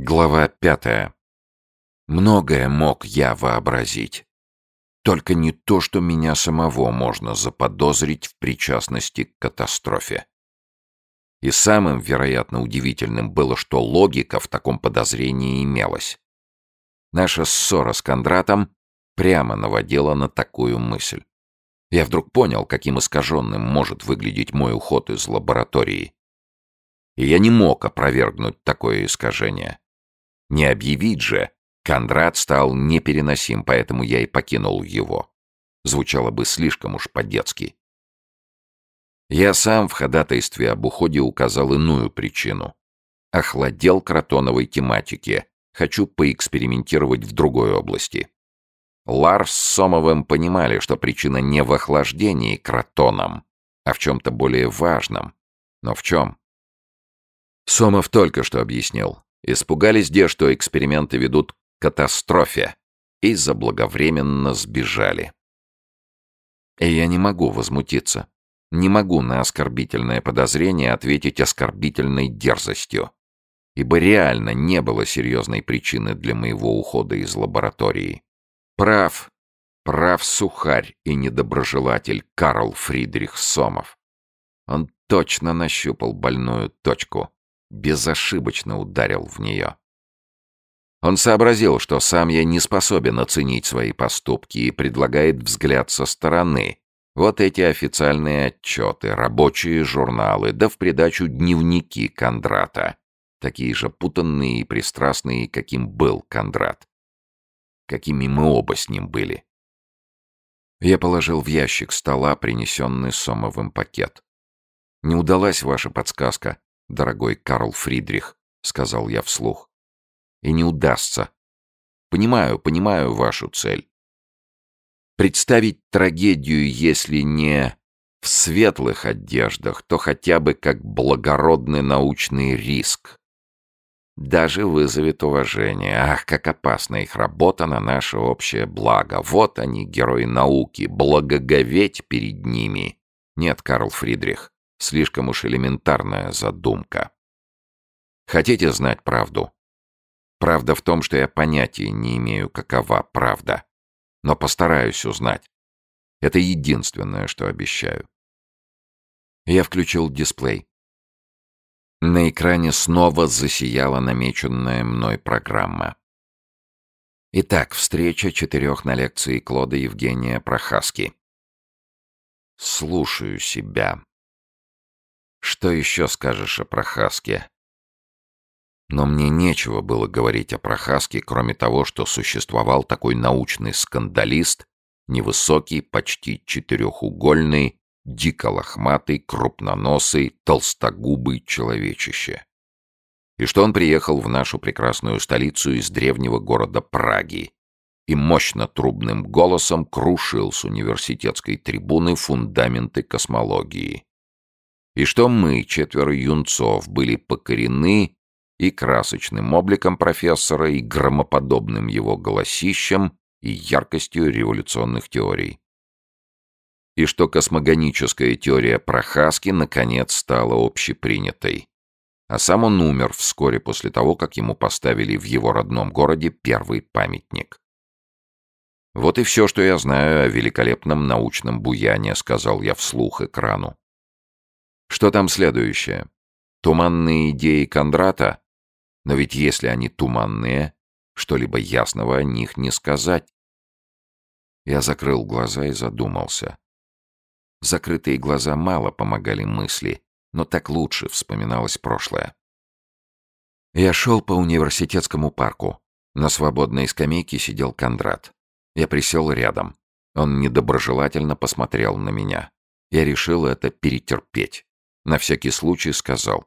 Глава пятая. Многое мог я вообразить. Только не то, что меня самого можно заподозрить в причастности к катастрофе. И самым, вероятно, удивительным было, что логика в таком подозрении имелась. Наша ссора с Кондратом прямо наводила на такую мысль. Я вдруг понял, каким искаженным может выглядеть мой уход из лаборатории. И я не мог опровергнуть такое искажение. Не объявить же, Кондрат стал непереносим, поэтому я и покинул его. Звучало бы слишком уж по-детски. Я сам в ходатайстве об уходе указал иную причину. Охладел кротоновой тематике. Хочу поэкспериментировать в другой области. Ларс с Сомовым понимали, что причина не в охлаждении кротоном, а в чем-то более важном. Но в чем? Сомов только что объяснил. Испугались где, что эксперименты ведут к катастрофе, и заблаговременно сбежали. И я не могу возмутиться. Не могу на оскорбительное подозрение ответить оскорбительной дерзостью. Ибо реально не было серьезной причины для моего ухода из лаборатории. Прав, прав сухарь и недоброжелатель Карл Фридрих Сомов. Он точно нащупал больную точку безошибочно ударил в нее. Он сообразил, что сам я не способен оценить свои поступки и предлагает взгляд со стороны. Вот эти официальные отчеты, рабочие журналы, да в придачу дневники Кондрата. Такие же путанные и пристрастные, каким был Кондрат. Какими мы оба с ним были. Я положил в ящик стола принесенный Сомовым пакет. Не удалась ваша подсказка, дорогой Карл Фридрих», — сказал я вслух. «И не удастся. Понимаю, понимаю вашу цель. Представить трагедию, если не в светлых одеждах, то хотя бы как благородный научный риск. Даже вызовет уважение. Ах, как опасна их работа на наше общее благо. Вот они, герои науки, благоговеть перед ними. Нет, Карл Фридрих, Слишком уж элементарная задумка. Хотите знать правду? Правда в том, что я понятия не имею, какова правда. Но постараюсь узнать. Это единственное, что обещаю. Я включил дисплей. На экране снова засияла намеченная мной программа. Итак, встреча четырех на лекции Клода Евгения Прохаски. Слушаю себя. Что еще скажешь о Прохаске? Но мне нечего было говорить о Прохаске, кроме того, что существовал такой научный скандалист, невысокий, почти четырехугольный, дико лохматый, крупноносый, толстогубый человечище. И что он приехал в нашу прекрасную столицу из древнего города Праги и мощно трубным голосом крушил с университетской трибуны фундаменты космологии и что мы, четверо юнцов, были покорены и красочным обликом профессора, и громоподобным его голосищем, и яркостью революционных теорий. И что космогоническая теория Прохаски наконец стала общепринятой. А сам он умер вскоре после того, как ему поставили в его родном городе первый памятник. «Вот и все, что я знаю о великолепном научном буяне», — сказал я вслух экрану. Что там следующее? Туманные идеи Кондрата? Но ведь если они туманные, что-либо ясного о них не сказать. Я закрыл глаза и задумался. Закрытые глаза мало помогали мысли, но так лучше вспоминалось прошлое. Я шел по университетскому парку. На свободной скамейке сидел Кондрат. Я присел рядом. Он недоброжелательно посмотрел на меня. Я решил это перетерпеть. На всякий случай сказал.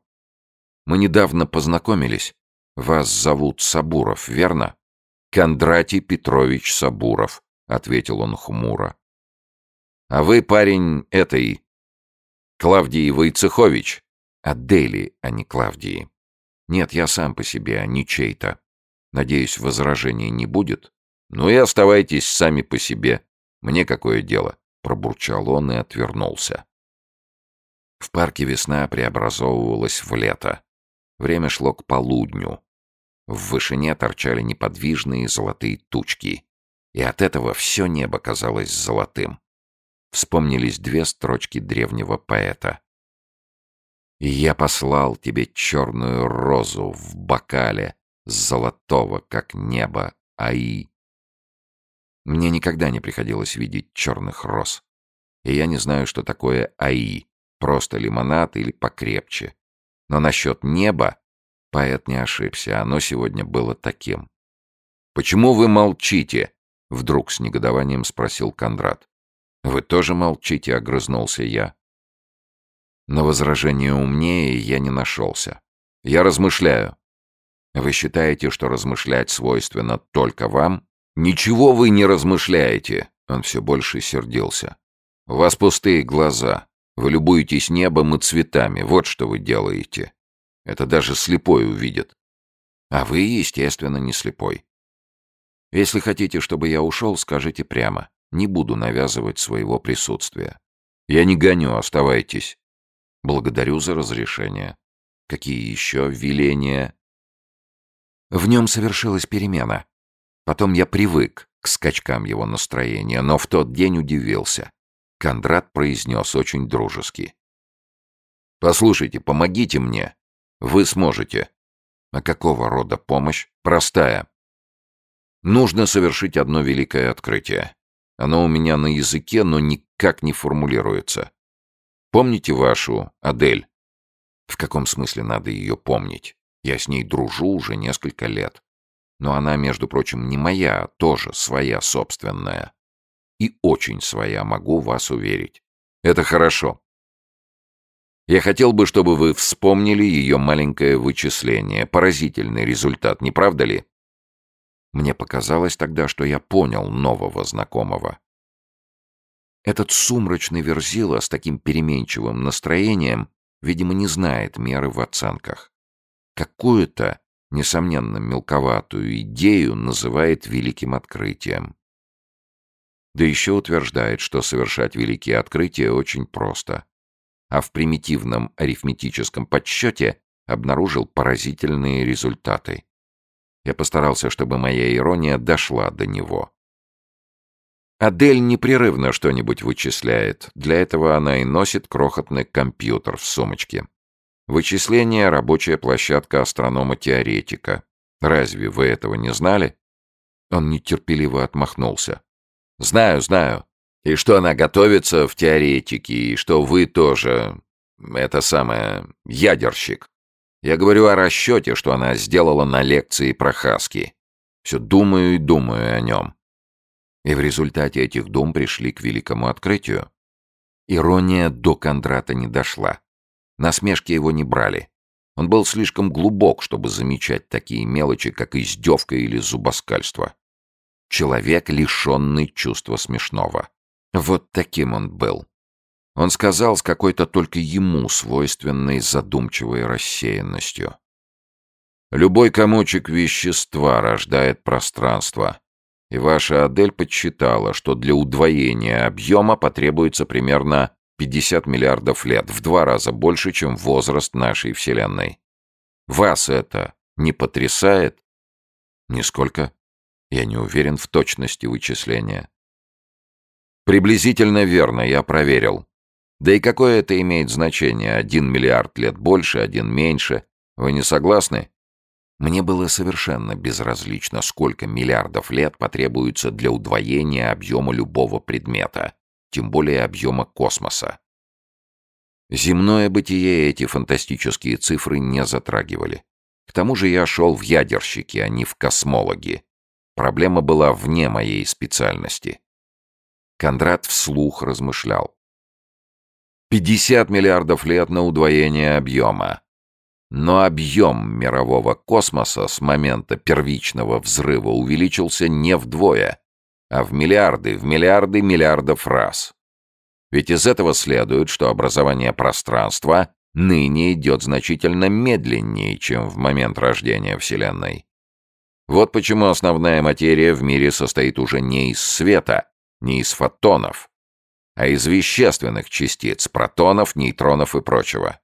«Мы недавно познакомились. Вас зовут Сабуров, верно?» «Кондратий Петрович Сабуров», — ответил он хмуро. «А вы, парень, этой... Клавдии Войцехович?» «Адели, а не Клавдии. Нет, я сам по себе, а не чей-то. Надеюсь, возражений не будет?» «Ну и оставайтесь сами по себе. Мне какое дело?» — пробурчал он и отвернулся. В парке весна преобразовывалась в лето. Время шло к полудню. В вышине торчали неподвижные золотые тучки, и от этого все небо казалось золотым. Вспомнились две строчки древнего поэта. «И я послал тебе черную розу в бокале, золотого, как небо, аи». Мне никогда не приходилось видеть черных роз. И я не знаю, что такое аи, просто лимонад или покрепче. Но насчет неба поэт не ошибся, оно сегодня было таким. «Почему вы молчите?» — вдруг с негодованием спросил Кондрат. «Вы тоже молчите», — огрызнулся я. На возражение умнее я не нашелся. «Я размышляю». «Вы считаете, что размышлять свойственно только вам?» «Ничего вы не размышляете!» Он все больше сердился. «У вас пустые глаза. Вы любуетесь небом и цветами. Вот что вы делаете. Это даже слепой увидит. А вы, естественно, не слепой. Если хотите, чтобы я ушел, скажите прямо. Не буду навязывать своего присутствия. Я не гоню, оставайтесь. Благодарю за разрешение. Какие еще веления? В нем совершилась перемена. Потом я привык к скачкам его настроения, но в тот день удивился. Кондрат произнес очень дружески. «Послушайте, помогите мне. Вы сможете». «А какого рода помощь?» «Простая. Нужно совершить одно великое открытие. Оно у меня на языке, но никак не формулируется. Помните вашу Адель? В каком смысле надо ее помнить? Я с ней дружу уже несколько лет. Но она, между прочим, не моя, а тоже своя собственная. И очень своя, могу вас уверить. Это хорошо. Я хотел бы, чтобы вы вспомнили ее маленькое вычисление. Поразительный результат, не правда ли? Мне показалось тогда, что я понял нового знакомого. Этот сумрачный верзила с таким переменчивым настроением, видимо, не знает меры в оценках. Какую-то, несомненно, мелковатую идею называет великим открытием. Да еще утверждает, что совершать великие открытия очень просто. А в примитивном арифметическом подсчете обнаружил поразительные результаты. Я постарался, чтобы моя ирония дошла до него. Адель непрерывно что-нибудь вычисляет. Для этого она и носит крохотный компьютер в сумочке. Вычисление — рабочая площадка астронома-теоретика. Разве вы этого не знали? Он нетерпеливо отмахнулся. Знаю, знаю. И что она готовится в теоретике, и что вы тоже... Это самое... ядерщик. Я говорю о расчете, что она сделала на лекции про Хаски. Все думаю и думаю о нем. И в результате этих дум пришли к великому открытию. Ирония до Кондрата не дошла. Насмешки его не брали. Он был слишком глубок, чтобы замечать такие мелочи, как издевка или зубоскальство. Человек, лишенный чувства смешного. Вот таким он был. Он сказал с какой-то только ему свойственной задумчивой рассеянностью. «Любой комочек вещества рождает пространство, и ваша Адель подсчитала, что для удвоения объема потребуется примерно 50 миллиардов лет, в два раза больше, чем возраст нашей Вселенной. Вас это не потрясает?» «Нисколько. Я не уверен в точности вычисления». «Приблизительно верно, я проверил. Да и какое это имеет значение? Один миллиард лет больше, один меньше. Вы не согласны? Мне было совершенно безразлично, сколько миллиардов лет потребуется для удвоения объема любого предмета, тем более объема космоса. Земное бытие эти фантастические цифры не затрагивали. К тому же я шел в ядерщики, а не в космологи. Проблема была вне моей специальности. Кондрат вслух размышлял. 50 миллиардов лет на удвоение объема. Но объем мирового космоса с момента первичного взрыва увеличился не вдвое, а в миллиарды, в миллиарды миллиардов раз. Ведь из этого следует, что образование пространства ныне идет значительно медленнее, чем в момент рождения Вселенной. Вот почему основная материя в мире состоит уже не из света, не из фотонов, а из вещественных частиц, протонов, нейтронов и прочего.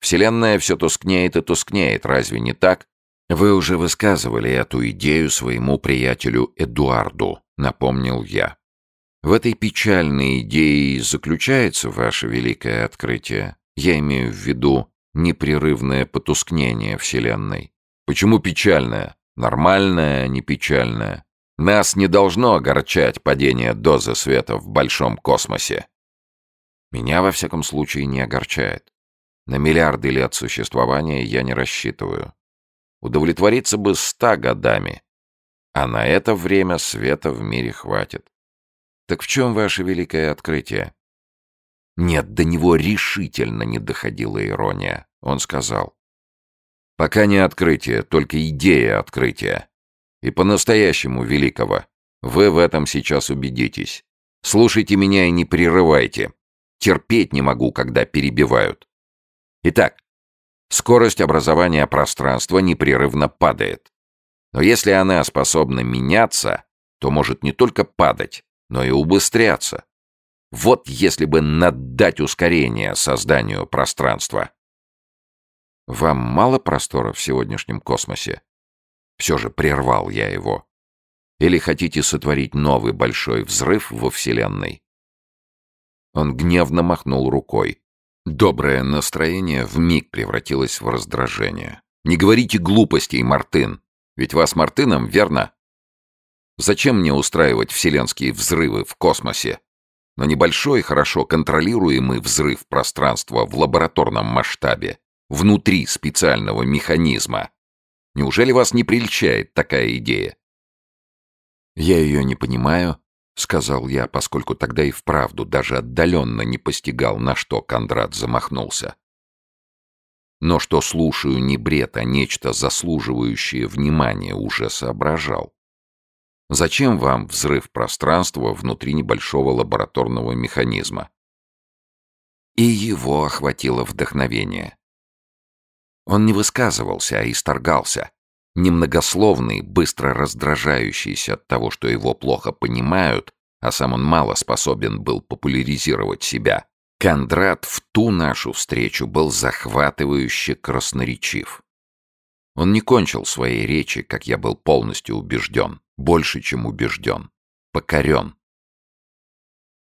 Вселенная все тускнеет и тускнеет, разве не так? «Вы уже высказывали эту идею своему приятелю Эдуарду», — напомнил я. «В этой печальной идее заключается ваше великое открытие. Я имею в виду непрерывное потускнение Вселенной. Почему печальное? Нормальное, а не печальное. Нас не должно огорчать падение дозы света в большом космосе. Меня, во всяком случае, не огорчает. На миллиарды лет существования я не рассчитываю. Удовлетвориться бы ста годами. А на это время света в мире хватит. Так в чем ваше великое открытие? Нет, до него решительно не доходила ирония. Он сказал. Пока не открытие, только идея открытия. И по-настоящему великого. Вы в этом сейчас убедитесь. Слушайте меня и не прерывайте. Терпеть не могу, когда перебивают. Итак, скорость образования пространства непрерывно падает. Но если она способна меняться, то может не только падать, но и убыстряться. Вот если бы наддать ускорение созданию пространства. Вам мало простора в сегодняшнем космосе? Все же прервал я его. Или хотите сотворить новый большой взрыв во Вселенной? Он гневно махнул рукой. Доброе настроение вмиг превратилось в раздражение. «Не говорите глупостей, Мартын! Ведь вас Мартыном, верно? Зачем мне устраивать вселенские взрывы в космосе? Но небольшой, хорошо контролируемый взрыв пространства в лабораторном масштабе, внутри специального механизма. Неужели вас не прельщает такая идея? «Я ее не понимаю», — сказал я, поскольку тогда и вправду даже отдаленно не постигал, на что Кондрат замахнулся. Но что слушаю не бред, а нечто заслуживающее внимания, уже соображал. Зачем вам взрыв пространства внутри небольшого лабораторного механизма? И его охватило вдохновение. Он не высказывался, а исторгался, немногословный, быстро раздражающийся от того, что его плохо понимают, а сам он мало способен был популяризировать себя. Кондрат в ту нашу встречу был захватывающе красноречив. Он не кончил своей речи, как я был полностью убежден, больше, чем убежден, покорен.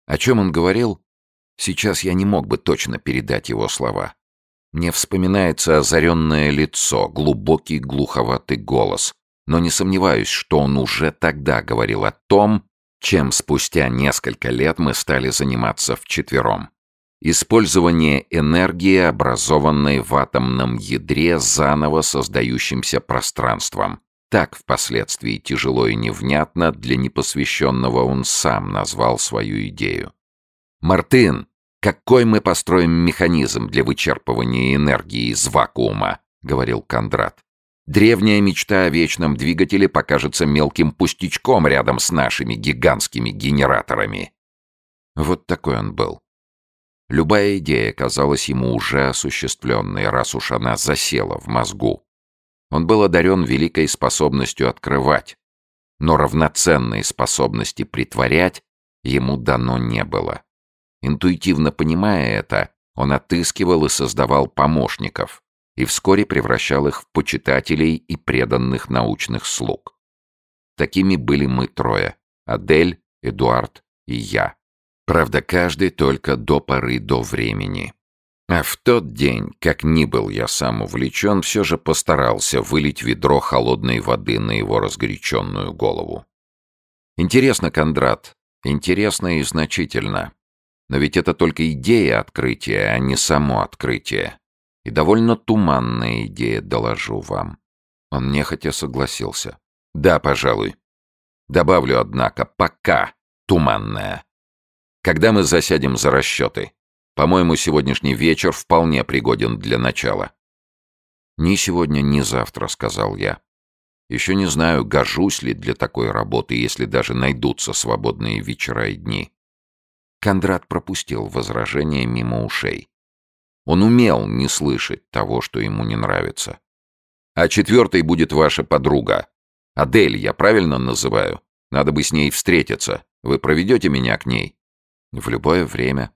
О чем он говорил, сейчас я не мог бы точно передать его слова. Мне вспоминается озаренное лицо, глубокий глуховатый голос, но не сомневаюсь, что он уже тогда говорил о том, чем спустя несколько лет мы стали заниматься вчетвером. Использование энергии, образованной в атомном ядре заново создающимся пространством. Так впоследствии тяжело и невнятно для непосвященного он сам назвал свою идею. «Мартын!» «Какой мы построим механизм для вычерпывания энергии из вакуума?» — говорил Кондрат. «Древняя мечта о вечном двигателе покажется мелким пустячком рядом с нашими гигантскими генераторами». Вот такой он был. Любая идея казалась ему уже осуществленной, раз уж она засела в мозгу. Он был одарен великой способностью открывать, но равноценной способности притворять ему дано не было. Интуитивно понимая это, он отыскивал и создавал помощников и вскоре превращал их в почитателей и преданных научных слуг. Такими были мы трое — Адель, Эдуард и я. Правда, каждый только до поры до времени. А в тот день, как ни был я сам увлечен, все же постарался вылить ведро холодной воды на его разгоряченную голову. Интересно, Кондрат, интересно и значительно. Но ведь это только идея открытия, а не само открытие. И довольно туманная идея, доложу вам. Он нехотя согласился. Да, пожалуй. Добавлю, однако, пока туманная. Когда мы засядем за расчеты? По-моему, сегодняшний вечер вполне пригоден для начала. «Ни сегодня, ни завтра», — сказал я. «Еще не знаю, гожусь ли для такой работы, если даже найдутся свободные вечера и дни. Кондрат пропустил возражение мимо ушей. Он умел не слышать того, что ему не нравится. «А четвертой будет ваша подруга. Адель, я правильно называю? Надо бы с ней встретиться. Вы проведете меня к ней?» «В любое время».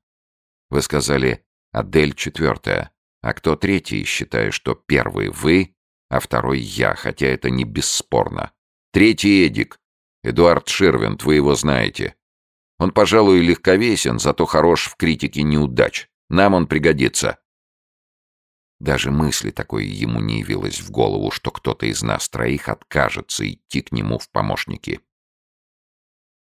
«Вы сказали, Адель четвертая. А кто третий, считая, что первый вы, а второй я, хотя это не бесспорно. Третий Эдик. Эдуард Ширвин, вы его знаете. Он, пожалуй, легковесен, зато хорош в критике неудач. Нам он пригодится. Даже мысли такой ему не явилось в голову, что кто-то из нас троих откажется идти к нему в помощники.